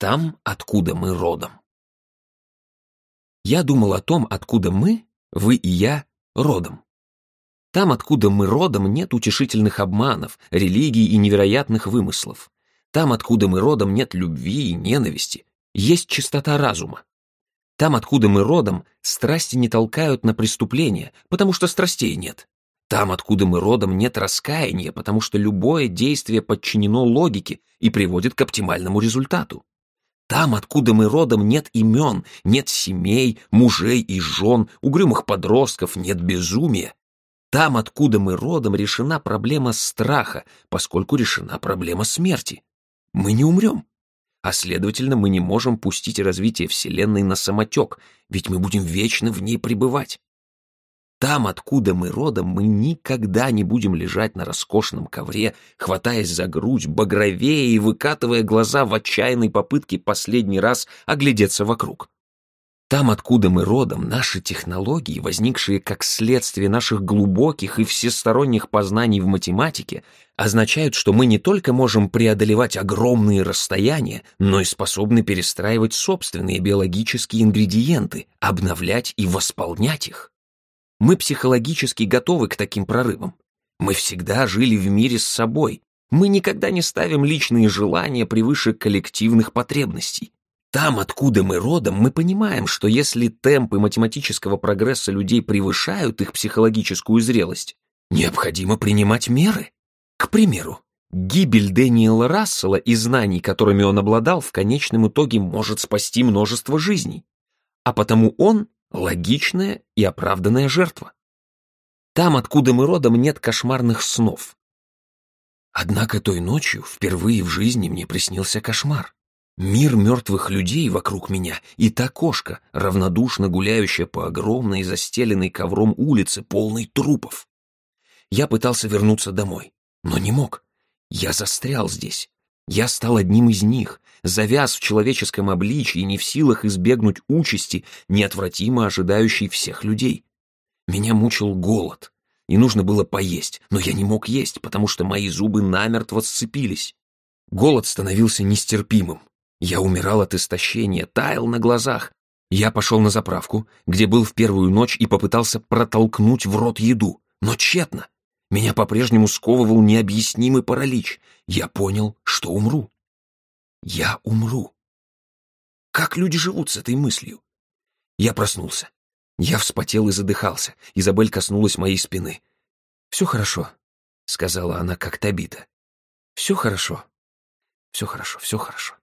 Там, откуда мы родом. Я думал о том, откуда мы, вы и я, родом. Там, откуда мы родом, нет утешительных обманов, религий и невероятных вымыслов. Там, откуда мы родом, нет любви и ненависти. Есть чистота разума. Там, откуда мы родом, страсти не толкают на преступления, потому что страстей нет. Там, откуда мы родом, нет раскаяния, потому что любое действие подчинено логике и приводит к оптимальному результату. Там, откуда мы родом, нет имен, нет семей, мужей и жен, угрюмых подростков, нет безумия. Там, откуда мы родом, решена проблема страха, поскольку решена проблема смерти. Мы не умрем. А следовательно, мы не можем пустить развитие Вселенной на самотек, ведь мы будем вечно в ней пребывать. Там, откуда мы родом, мы никогда не будем лежать на роскошном ковре, хватаясь за грудь, багровее и выкатывая глаза в отчаянной попытке последний раз оглядеться вокруг. Там, откуда мы родом, наши технологии, возникшие как следствие наших глубоких и всесторонних познаний в математике, означают, что мы не только можем преодолевать огромные расстояния, но и способны перестраивать собственные биологические ингредиенты, обновлять и восполнять их. Мы психологически готовы к таким прорывам. Мы всегда жили в мире с собой. Мы никогда не ставим личные желания превыше коллективных потребностей. Там, откуда мы родом, мы понимаем, что если темпы математического прогресса людей превышают их психологическую зрелость, необходимо принимать меры. К примеру, гибель Дэниела Рассела и знаний, которыми он обладал, в конечном итоге может спасти множество жизней. А потому он логичная и оправданная жертва. Там, откуда мы родом, нет кошмарных снов. Однако той ночью впервые в жизни мне приснился кошмар. Мир мертвых людей вокруг меня и та кошка, равнодушно гуляющая по огромной застеленной ковром улице, полной трупов. Я пытался вернуться домой, но не мог. Я застрял здесь. Я стал одним из них, завяз в человеческом обличии, не в силах избегнуть участи, неотвратимо ожидающей всех людей. Меня мучил голод, и нужно было поесть, но я не мог есть, потому что мои зубы намертво сцепились. Голод становился нестерпимым. Я умирал от истощения, таял на глазах. Я пошел на заправку, где был в первую ночь и попытался протолкнуть в рот еду, но тщетно. Меня по-прежнему сковывал необъяснимый паралич. Я понял, что умру. Я умру. Как люди живут с этой мыслью? Я проснулся. Я вспотел и задыхался. Изабель коснулась моей спины. «Все хорошо», — сказала она как Табита. «Все хорошо. Все хорошо, все хорошо».